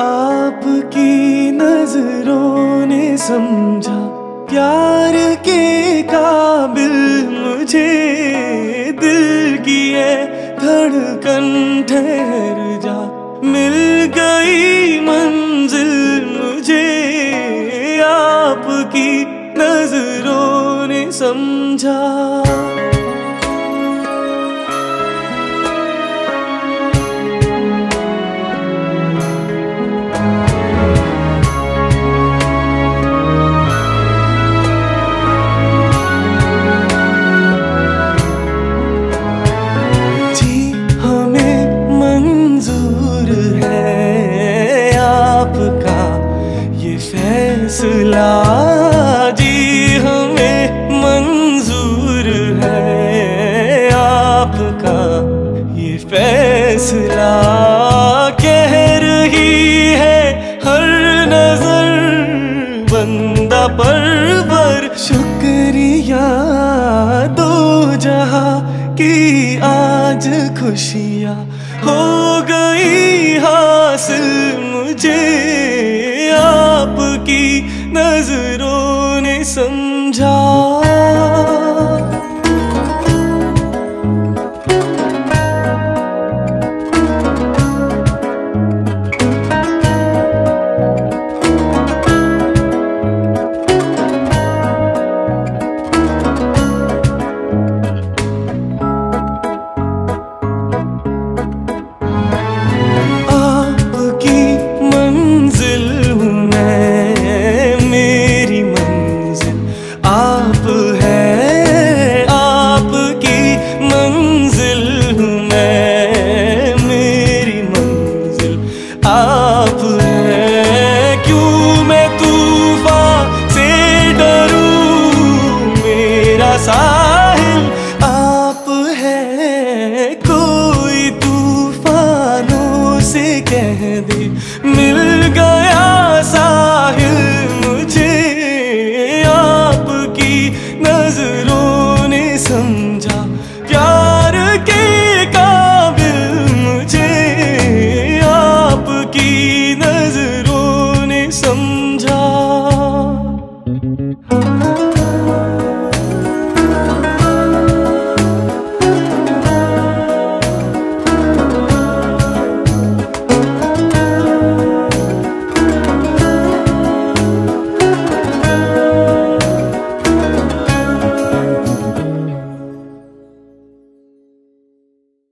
आपकी नज़रों ने समझा, प्यार के काबिल मुझे दिल की है धड़कन ठहर जा। मिल गई मंजिल मुझे आपकी नज़रों ने समझा। फैसला जी हमें मंजूर है आपका ये फैसला। कह रही है हर नज़र, बंदा पर शुक्रिया दो जहा की आज खुशियाँ हो गई हासिल मुझे आपकी। नज़रों ने समझा jeito